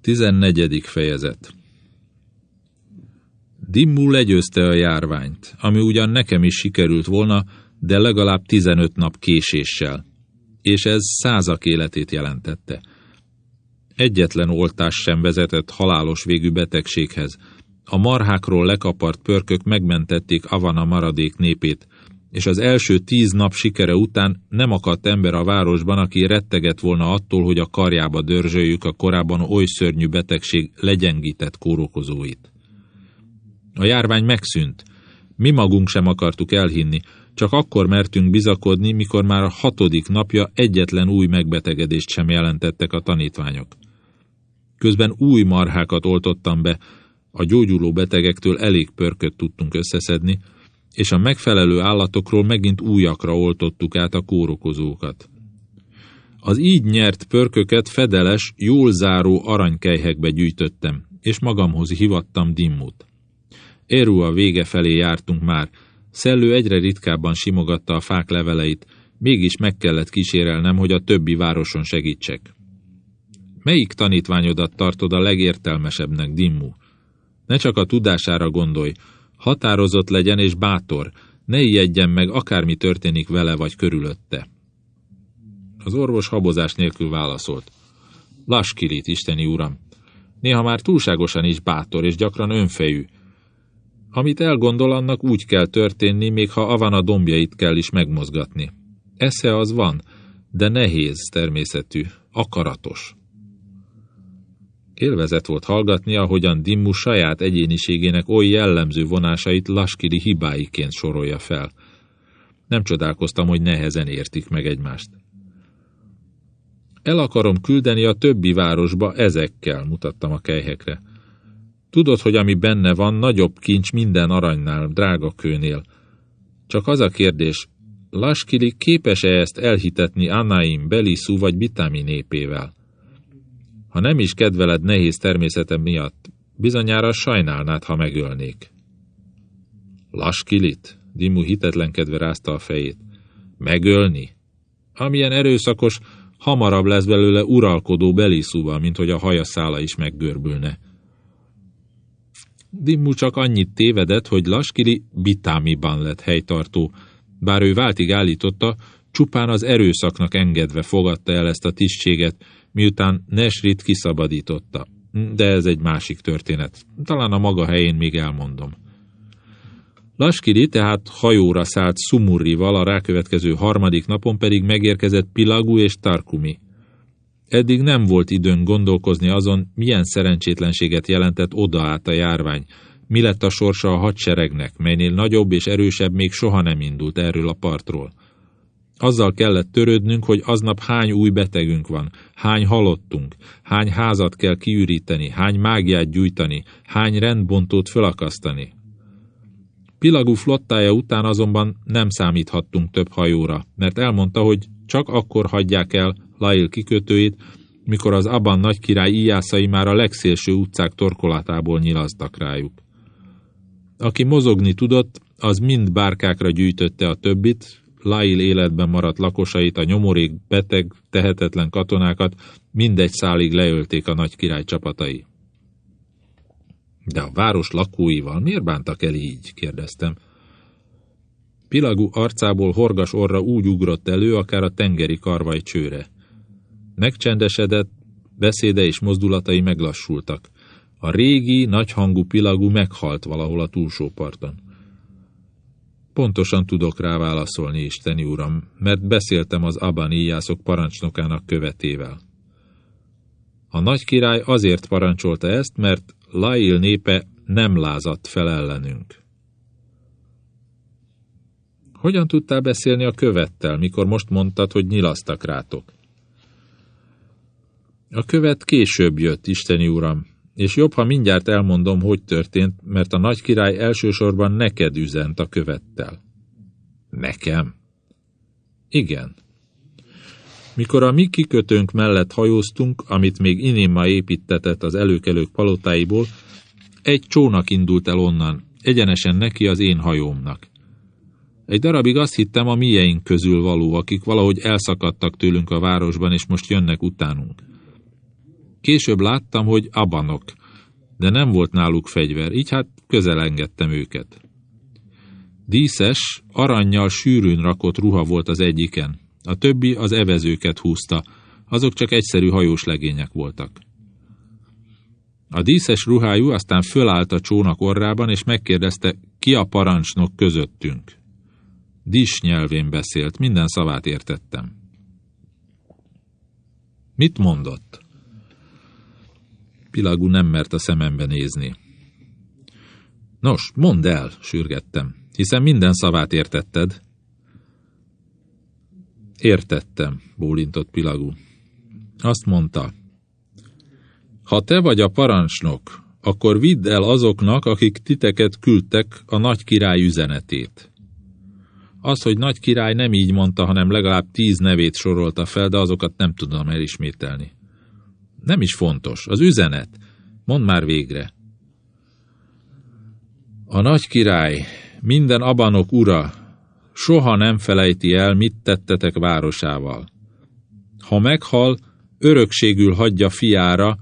14. fejezet Dimmu legyőzte a járványt, ami ugyan nekem is sikerült volna, de legalább 15 nap késéssel, és ez százak életét jelentette. Egyetlen oltás sem vezetett halálos végű betegséghez. A marhákról lekapart pörkök megmentették Avana maradék népét, és az első tíz nap sikere után nem akadt ember a városban, aki retteget volna attól, hogy a karjába dörzsöljük a korábban oly szörnyű betegség legyengített kórokozóit. A járvány megszűnt. Mi magunk sem akartuk elhinni, csak akkor mertünk bizakodni, mikor már a hatodik napja egyetlen új megbetegedést sem jelentettek a tanítványok. Közben új marhákat oltottam be, a gyógyuló betegektől elég pörköt tudtunk összeszedni, és a megfelelő állatokról megint újakra oltottuk át a kórokozókat. Az így nyert pörköket fedeles, jól záró aranykejhekbe gyűjtöttem, és magamhoz hivattam Dimmut. Eru a vége felé jártunk már, Szellő egyre ritkábban simogatta a fák leveleit, mégis meg kellett kísérelnem, hogy a többi városon segítsek. Melyik tanítványodat tartod a legértelmesebbnek, Dimmu? Ne csak a tudására gondolj, Határozott legyen és bátor, ne ijedjen meg, akármi történik vele vagy körülötte. Az orvos habozás nélkül válaszolt. Laskirit, isteni uram. Néha már túlságosan is bátor és gyakran önfejű. Amit elgondol, annak úgy kell történni, még ha Avana dombjait kell is megmozgatni. Esze az van, de nehéz természetű, akaratos. Élvezet volt hallgatni, ahogyan Dimmu saját egyéniségének oly jellemző vonásait Laskiri hibáiként sorolja fel. Nem csodálkoztam, hogy nehezen értik meg egymást. El akarom küldeni a többi városba ezekkel, mutattam a kejhekre. Tudod, hogy ami benne van, nagyobb kincs minden aranynál, drága kőnél. Csak az a kérdés, Laskili képes-e ezt elhitetni Anaim, Belisu vagy Bitami népével? Ha nem is kedveled nehéz természetem miatt, bizonyára sajnálnád, ha megölnék. Laskilit, Dimu hitetlenkedve rázta a fejét. Megölni? Amilyen erőszakos, hamarabb lesz belőle uralkodó beliszúval, mint hogy a haja szála is meggörbülne. Dimmu csak annyit tévedett, hogy Laskili Bitámiban lett helytartó, bár ő váltig állította, csupán az erőszaknak engedve fogadta el ezt a tisztséget, miután Nesrit kiszabadította. De ez egy másik történet. Talán a maga helyén még elmondom. Laskiri tehát hajóra szállt Sumurrival, a rákövetkező harmadik napon pedig megérkezett Pilagu és Tarkumi. Eddig nem volt időn gondolkozni azon, milyen szerencsétlenséget jelentett oda át a járvány, mi lett a sorsa a hadseregnek, melynél nagyobb és erősebb még soha nem indult erről a partról. Azzal kellett törődnünk, hogy aznap hány új betegünk van, hány halottunk, hány házat kell kiüríteni, hány mágiát gyújtani, hány rendbontót fölakasztani. Pilagú flottája után azonban nem számíthattunk több hajóra, mert elmondta, hogy csak akkor hagyják el Lail kikötőjét, mikor az Aban nagykirály íjászai már a legszélső utcák torkolatából nyilaztak rájuk. Aki mozogni tudott, az mind bárkákra gyűjtötte a többit, Lail életben maradt lakosait, a nyomorék, beteg, tehetetlen katonákat mindegy szálig leölték a nagy király csapatai. De a város lakóival miért bántak el így? kérdeztem. Pilagú arcából horgas orra úgy ugrott elő, akár a tengeri karvaj csőre. Megcsendesedett, beszéde és mozdulatai meglassultak. A régi, nagyhangú Pilagú meghalt valahol a túlsó parton. Pontosan tudok rá válaszolni, Isteni Uram, mert beszéltem az Abaníjászok parancsnokának követével. A nagy király azért parancsolta ezt, mert Lail népe nem lázadt fel ellenünk. Hogyan tudtál beszélni a követtel, mikor most mondtad, hogy nyilasztak rátok? A követ később jött, Isteni Uram, és jobb, ha mindjárt elmondom, hogy történt, mert a nagy király elsősorban neked üzent a követtel. Nekem? Igen. Mikor a mi kikötőnk mellett hajóztunk, amit még Inima építetett az előkelők palotáiból, egy csónak indult el onnan, egyenesen neki az én hajómnak. Egy darabig azt hittem a mieink közül való, akik valahogy elszakadtak tőlünk a városban, és most jönnek utánunk. Később láttam, hogy abanok, de nem volt náluk fegyver, így hát közel engedtem őket. Díszes, aranyjal sűrűn rakott ruha volt az egyiken, a többi az evezőket húzta, azok csak egyszerű hajós legények voltak. A díszes ruhájú aztán fölállt a csónak orrában, és megkérdezte, ki a parancsnok közöttünk. Dis nyelvén beszélt, minden szavát értettem. Mit mondott? Pilagú nem mert a szemembe nézni. Nos, mondd el, sürgettem, hiszen minden szavát értetted. Értettem, bólintott Pilagú. Azt mondta, ha te vagy a parancsnok, akkor vidd el azoknak, akik titeket küldtek a nagy király üzenetét. Az, hogy nagy király nem így mondta, hanem legalább tíz nevét sorolta fel, de azokat nem tudom elismételni. Nem is fontos. Az üzenet. Mondd már végre. A nagy király, minden abanok ura, soha nem felejti el, mit tettetek városával. Ha meghal, örökségül hagyja fiára,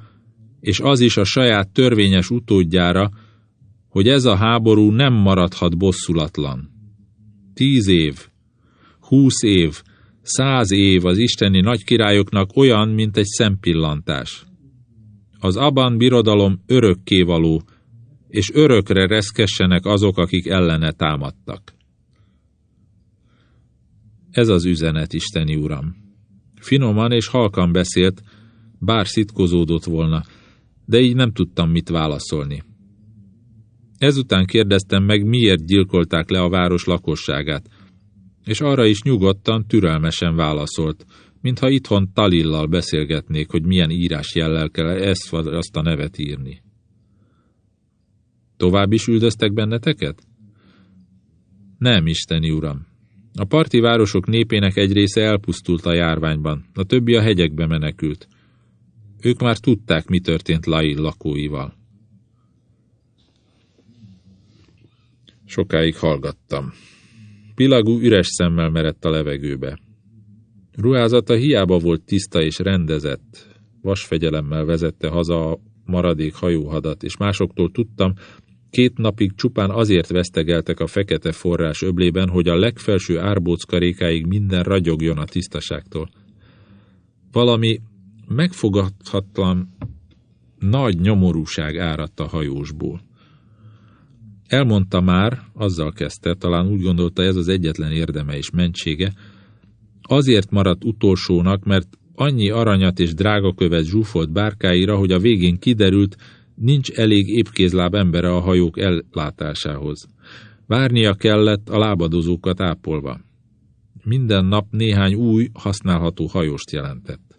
és az is a saját törvényes utódjára, hogy ez a háború nem maradhat bosszulatlan. Tíz év, húsz év, száz év az isteni nagykirályoknak olyan, mint egy szempillantás. Az Aban birodalom örökkévaló, és örökre reszkessenek azok, akik ellene támadtak. Ez az üzenet, Isteni Uram. Finoman és halkan beszélt, bár szitkozódott volna, de így nem tudtam mit válaszolni. Ezután kérdeztem meg, miért gyilkolták le a város lakosságát, és arra is nyugodtan, türelmesen válaszolt, mintha itthon Talillal beszélgetnék, hogy milyen írás jellel kell ezt vagy azt a nevet írni. Tovább is üldöztek benneteket? Nem, isteni uram. A parti városok népének egy része elpusztult a járványban, a többi a hegyekbe menekült. Ők már tudták, mi történt Lail lakóival. Sokáig hallgattam. Pilagú üres szemmel merett a levegőbe. Ruházata hiába volt tiszta és rendezett. Vasfegyelemmel vezette haza a maradék hajóhadat, és másoktól tudtam, két napig csupán azért vesztegeltek a fekete forrás öblében, hogy a legfelső árbóckarékáig minden ragyogjon a tisztaságtól. Valami megfogadhatlan nagy nyomorúság áradt a hajósból. Elmondta már, azzal kezdte, talán úgy gondolta ez az egyetlen érdeme és mentsége, azért maradt utolsónak, mert annyi aranyat és drágakövet zsúfolt bárkáira, hogy a végén kiderült, nincs elég épkézláb embere a hajók ellátásához. Várnia kellett a lábadozókat ápolva. Minden nap néhány új, használható hajóst jelentett.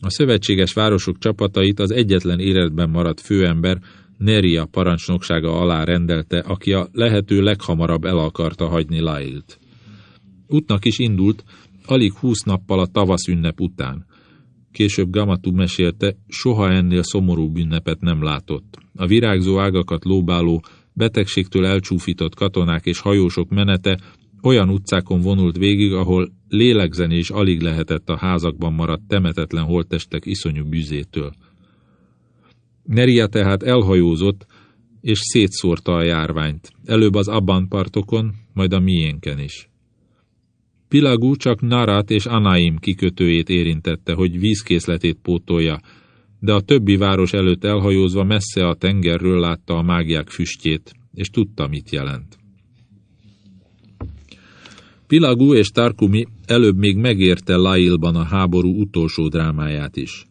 A szövetséges városok csapatait az egyetlen életben maradt főember Neria parancsnoksága alá rendelte, aki a lehető leghamarabb el akarta hagyni Lailt. Útnak is indult, alig húsz nappal a tavasz ünnep után. Később Gamatu mesélte, soha ennél szomorú ünnepet nem látott. A virágzó ágakat lóbáló, betegségtől elcsúfított katonák és hajósok menete olyan utcákon vonult végig, ahol lélegzeni is alig lehetett a házakban maradt temetetlen holttestek iszonyú bűzétől. Neria tehát elhajózott, és szétszórta a járványt, előbb az Abban partokon, majd a miénken is. Pilagú csak Narat és Anaim kikötőjét érintette, hogy vízkészletét pótolja, de a többi város előtt elhajózva messze a tengerről látta a mágiák füstjét, és tudta, mit jelent. Pilagú és Tarkumi előbb még megérte Lailban a háború utolsó drámáját is.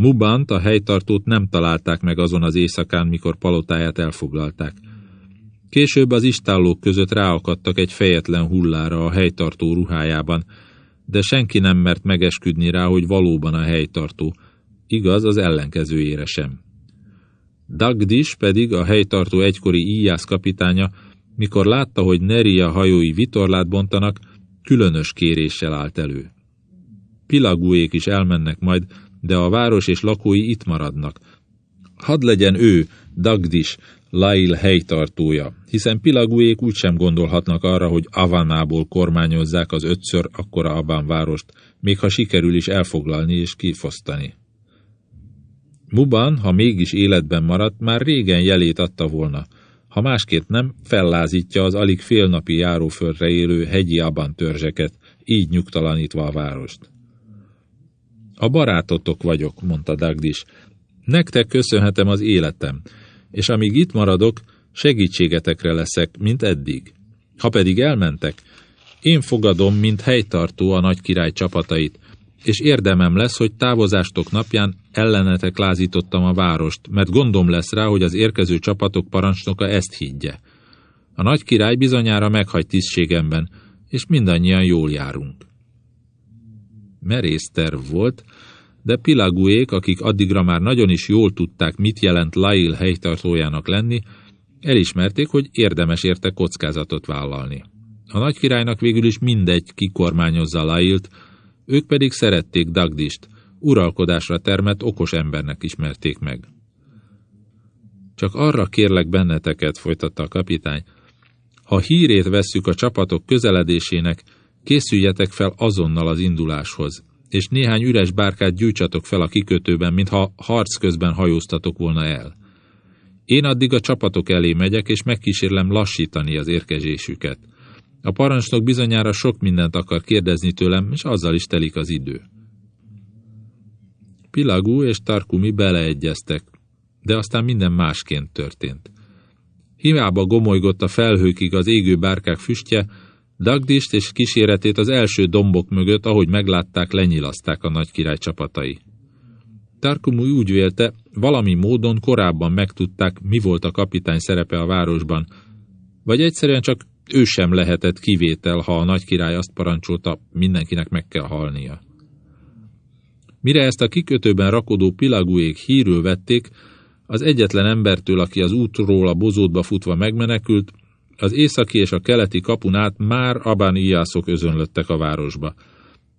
Mubant, a helytartót nem találták meg azon az éjszakán, mikor palotáját elfoglalták. Később az istállók között ráakadtak egy fejetlen hullára a helytartó ruhájában, de senki nem mert megesküdni rá, hogy valóban a helytartó, igaz az ellenkezőjére sem. Dagdis pedig a helytartó egykori íjász kapitánya mikor látta, hogy Neria hajói vitorlát bontanak, különös kéréssel állt elő. Pilagúék is elmennek majd, de a város és lakói itt maradnak. Hadd legyen ő, Dagdis, Lail helytartója, hiszen Pilagúék úgysem gondolhatnak arra, hogy Avanából kormányozzák az ötször akkora Abán várost, még ha sikerül is elfoglalni és kifosztani. Muban, ha mégis életben maradt, már régen jelét adta volna. Ha másképp nem, fellázítja az alig félnapi járóföldre élő hegyi aban törzseket, így nyugtalanítva a várost. A barátotok vagyok, mondta Dagdis. Nektek köszönhetem az életem, és amíg itt maradok, segítségetekre leszek, mint eddig. Ha pedig elmentek, én fogadom, mint helytartó a nagy király csapatait, és érdemem lesz, hogy távozástok napján ellenetek lázítottam a várost, mert gondom lesz rá, hogy az érkező csapatok parancsnoka ezt higgye. A nagy király bizonyára meghagy tisztségemben, és mindannyian jól járunk. Merész terv volt, de Pilagúék, akik addigra már nagyon is jól tudták, mit jelent Lail helytartójának lenni, elismerték, hogy érdemes érte kockázatot vállalni. A nagy királynak végül is mindegy kikormányozza Lailt, ők pedig szerették Dagdist, uralkodásra termett okos embernek ismerték meg. Csak arra kérlek benneteket, folytatta a kapitány, ha hírét vesszük a csapatok közeledésének, készüljetek fel azonnal az induláshoz, és néhány üres bárkát gyújtsatok fel a kikötőben, mintha harc közben hajóztatok volna el. Én addig a csapatok elé megyek, és megkísérlem lassítani az érkezésüket. A parancsnok bizonyára sok mindent akar kérdezni tőlem, és azzal is telik az idő. Pilagú és Tarkumi beleegyeztek, de aztán minden másként történt. Hiába gomolygott a felhőkig az égő bárkák füstje, Dagdist és kíséretét az első dombok mögött, ahogy meglátták, lenyilaszták a nagy király csapatai. Tarkumu úgy vélte, valami módon korábban megtudták, mi volt a kapitány szerepe a városban, vagy egyszerűen csak ő sem lehetett kivétel, ha a nagy király azt parancsolta, mindenkinek meg kell halnia. Mire ezt a kikötőben rakodó pilagúék hírül vették, az egyetlen embertől, aki az útról a bozótba futva megmenekült, az északi és a keleti kapun át már abániászok özönlöttek a városba.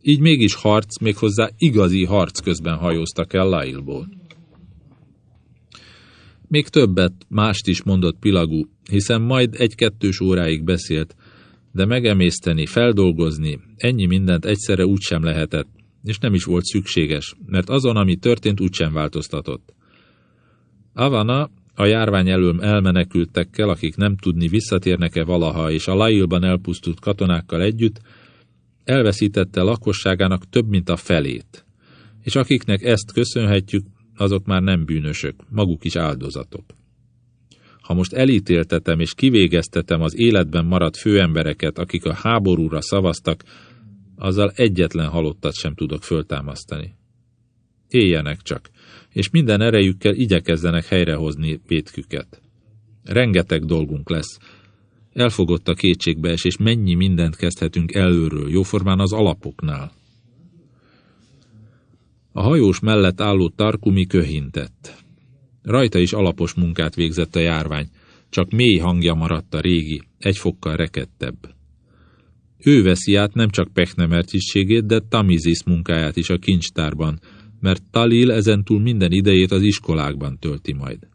Így mégis harc, méghozzá igazi harc közben hajóztak el Lailból. Még többet, mást is mondott Pilagú, hiszen majd egy-kettős óráig beszélt, de megemészteni, feldolgozni, ennyi mindent egyszerre úgysem lehetett, és nem is volt szükséges, mert azon, ami történt, úgysem változtatott. Avana a járvány elől elmenekültekkel, akik nem tudni visszatérnek-e valaha, és a Lailban elpusztult katonákkal együtt, elveszítette lakosságának több mint a felét, és akiknek ezt köszönhetjük, azok már nem bűnösök, maguk is áldozatok. Ha most elítéltetem és kivégeztetem az életben maradt főembereket, akik a háborúra szavaztak, azzal egyetlen halottat sem tudok föltámasztani. Éljenek csak, és minden erejükkel igyekezzenek helyrehozni vétküket. Rengeteg dolgunk lesz. Elfogott a kétségbees, és mennyi mindent kezdhetünk előről, jóformán az alapoknál. A hajós mellett álló Tarkumi köhintett. Rajta is alapos munkát végzett a járvány, csak mély hangja maradt a régi, egy fokkal rekettebb. Ő veszi át nem csak pechnemertiségét, de Tamizis munkáját is a kincstárban, mert Talil ezentúl minden idejét az iskolákban tölti majd.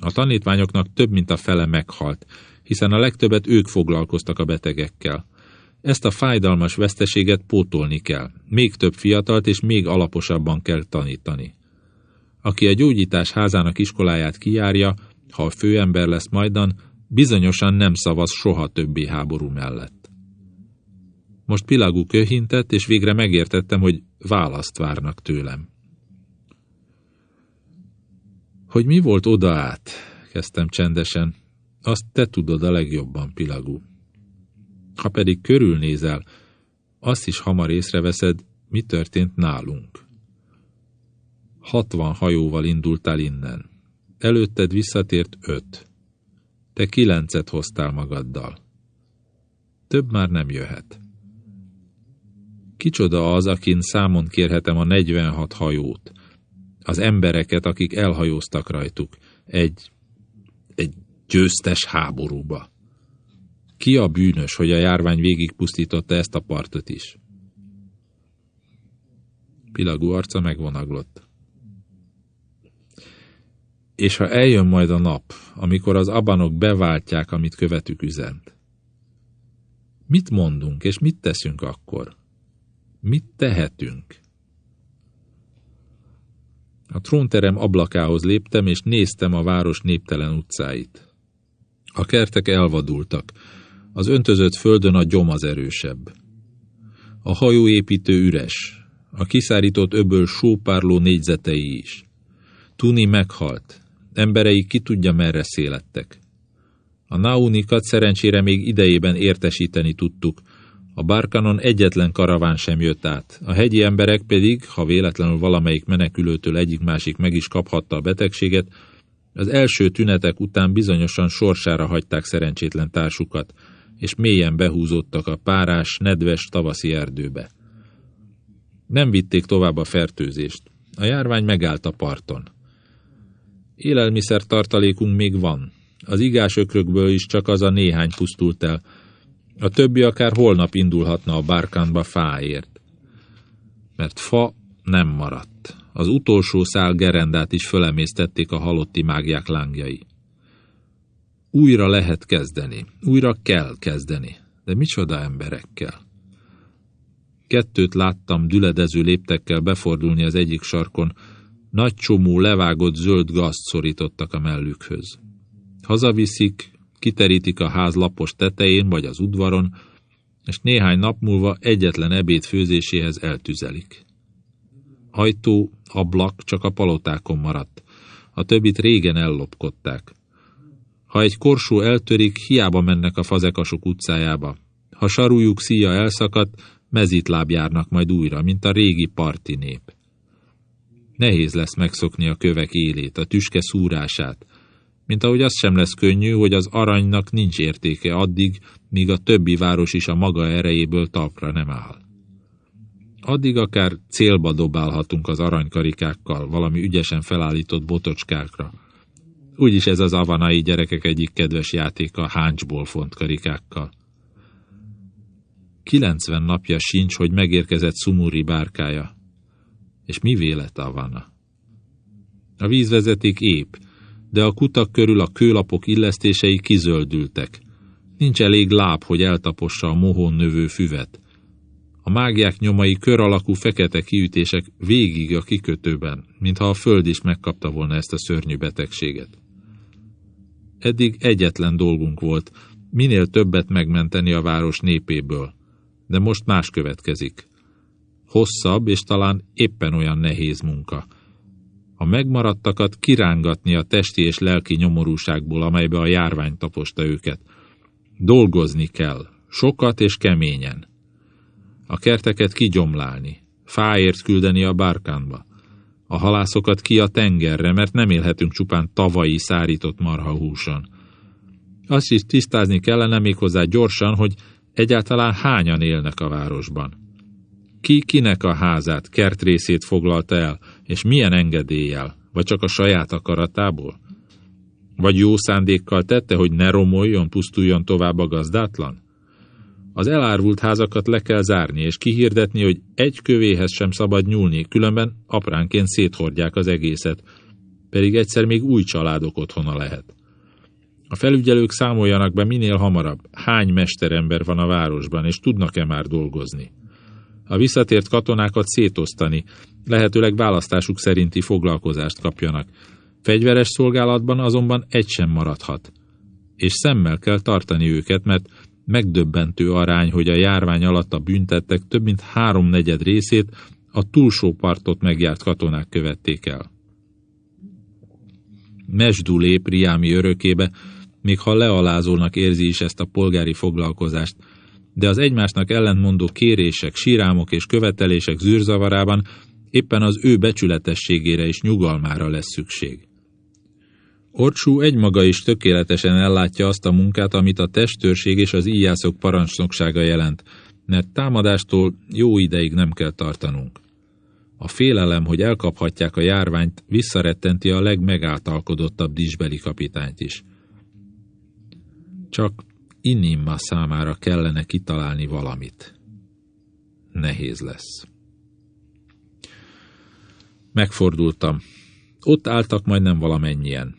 A tanítványoknak több mint a fele meghalt, hiszen a legtöbbet ők foglalkoztak a betegekkel. Ezt a fájdalmas veszteséget pótolni kell, még több fiatalt és még alaposabban kell tanítani. Aki a gyógyítás házának iskoláját kijárja, ha a főember lesz majdan, bizonyosan nem szavaz soha többé háború mellett. Most Pilagú köhintett, és végre megértettem, hogy választ várnak tőlem. Hogy mi volt oda át, kezdtem csendesen, azt te tudod a legjobban, Pilagú. Ha pedig körülnézel, azt is hamar észreveszed, mi történt nálunk. Hatvan hajóval indultál innen. Előtted visszatért öt. Te kilencet hoztál magaddal. Több már nem jöhet. Kicsoda az, akin számon kérhetem a 46 hajót, az embereket, akik elhajóztak rajtuk, egy, egy győztes háborúba. Ki a bűnös, hogy a járvány végigpusztította ezt a partot is? Pilagú arca megvonaglott. És ha eljön majd a nap, amikor az abanok beváltják, amit követük üzent, mit mondunk, és mit teszünk akkor? Mit tehetünk? A trónterem ablakához léptem, és néztem a város néptelen utcáit. A kertek elvadultak. Az öntözött földön a gyom az erősebb. A hajóépítő üres, a kiszárított öböl sópárló négyzetei is. Tuni meghalt, emberei ki tudja merre szélettek. A naunikat szerencsére még idejében értesíteni tudtuk, a Bárkanon egyetlen karaván sem jött át, a hegyi emberek pedig, ha véletlenül valamelyik menekülőtől egyik-másik meg is kaphatta a betegséget, az első tünetek után bizonyosan sorsára hagyták szerencsétlen társukat, és mélyen behúzódtak a párás, nedves tavaszi erdőbe. Nem vitték tovább a fertőzést. A járvány megállt a parton. Élelmiszer tartalékunk még van. Az igás ökrökből is csak az a néhány pusztult el, a többi akár holnap indulhatna a bárkánba fáért. Mert fa nem maradt. Az utolsó szál gerendát is fölemésztették a halotti mágiák lángjai. Újra lehet kezdeni, újra kell kezdeni, de micsoda emberekkel. Kettőt láttam düledező léptekkel befordulni az egyik sarkon, nagy csomó levágott zöld gazt szorítottak a mellükhöz. Hazaviszik, kiterítik a ház lapos tetején vagy az udvaron, és néhány nap múlva egyetlen ebéd főzéséhez eltüzelik. Ajtó, ablak csak a palotákon maradt, a többit régen ellopkodták. Ha egy korsó eltörik, hiába mennek a fazekasok utcájába. Ha sarújuk szíja elszakadt, mezitláb járnak majd újra, mint a régi parti nép. Nehéz lesz megszokni a kövek élét, a tüske szúrását, mint ahogy az sem lesz könnyű, hogy az aranynak nincs értéke addig, míg a többi város is a maga erejéből talpra nem áll. Addig akár célba dobálhatunk az aranykarikákkal, valami ügyesen felállított botocskákra. Úgyis ez az avanai gyerekek egyik kedves játéka háncsból font karikákkal. Kilencven napja sincs, hogy megérkezett Sumuri bárkája. És mi vélet Avana? A vízvezeték ép, de a kutak körül a kőlapok illesztései kizöldültek. Nincs elég láb, hogy eltapossa a mohón növő füvet. A mágiák nyomai kör alakú fekete kiütések végig a kikötőben, mintha a föld is megkapta volna ezt a szörnyű betegséget. Eddig egyetlen dolgunk volt, minél többet megmenteni a város népéből, de most más következik. Hosszabb és talán éppen olyan nehéz munka – a megmaradtakat kirángatni a testi és lelki nyomorúságból, amelybe a járvány taposta őket. Dolgozni kell, sokat és keményen. A kerteket kigyomlálni, fáért küldeni a bárkánba, a halászokat ki a tengerre, mert nem élhetünk csupán tavalyi szárított marhahúson. Azt is tisztázni kellene méghozzá gyorsan, hogy egyáltalán hányan élnek a városban. Ki kinek a házát, kertrészét foglalta el, és milyen engedéllyel, vagy csak a saját akaratából? Vagy jó szándékkal tette, hogy ne romoljon, pusztuljon tovább a gazdátlan? Az elárvult házakat le kell zárni, és kihirdetni, hogy egy kövéhez sem szabad nyúlni, különben apránként széthordják az egészet, pedig egyszer még új családok otthona lehet. A felügyelők számoljanak be minél hamarabb, hány mesterember van a városban, és tudnak-e már dolgozni a visszatért katonákat szétosztani, lehetőleg választásuk szerinti foglalkozást kapjanak. Fegyveres szolgálatban azonban egy sem maradhat. És szemmel kell tartani őket, mert megdöbbentő arány, hogy a járvány alatt a büntettek több mint háromnegyed részét a túlsó partot megjárt katonák követték el. Mesdú lép Riámi örökébe, még ha lealázónak érzi is ezt a polgári foglalkozást, de az egymásnak ellentmondó kérések, sírámok és követelések zűrzavarában éppen az ő becsületességére és nyugalmára lesz szükség. Orcsú egymaga is tökéletesen ellátja azt a munkát, amit a testőrség és az íjászok parancsnoksága jelent, mert támadástól jó ideig nem kell tartanunk. A félelem, hogy elkaphatják a járványt, visszarettenti a legmegáltalkodottabb disbeli kapitányt is. Csak Inimma számára kellene kitalálni valamit. Nehéz lesz. Megfordultam. Ott álltak majdnem valamennyien.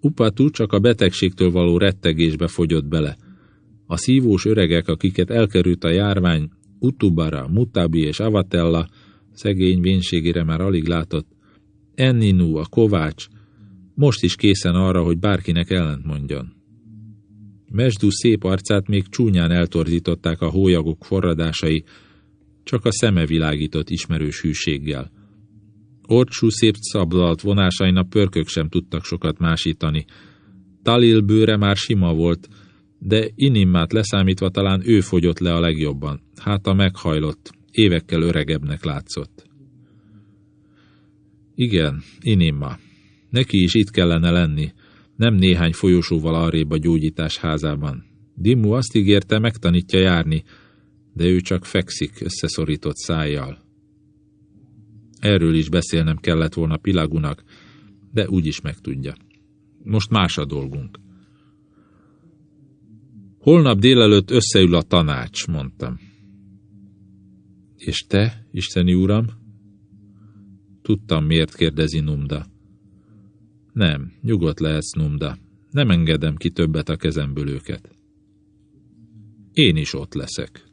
Upatú csak a betegségtől való rettegésbe fogyott bele. A szívós öregek, akiket elkerült a járvány, Utubara, Mutabi és Avatella, szegény vénségére már alig látott, Enninu, a kovács, most is készen arra, hogy bárkinek ellent mondjon. Mesdú szép arcát még csúnyán eltorzították a hólyagok forradásai, csak a szeme világított ismerős hűséggel. Orcsú szép szabdalt vonásain a pörkök sem tudtak sokat másítani. Talil bőre már sima volt, de Inimmát leszámítva talán ő fogyott le a legjobban. Hát a meghajlott, évekkel öregebbnek látszott. Igen, Inimma. Neki is itt kellene lenni, nem néhány folyosóval arrébb a gyógyítás házában. Dimmu azt ígérte, megtanítja járni, de ő csak fekszik összeszorított szájjal. Erről is beszélnem kellett volna Pilagunak, de úgy is megtudja. Most más a dolgunk. Holnap délelőtt összeül a tanács, mondtam. És te, isteni uram? Tudtam, miért kérdezi Numda. Nem, nyugodt lehetsz, Numda. Nem engedem ki többet a kezemből őket. Én is ott leszek.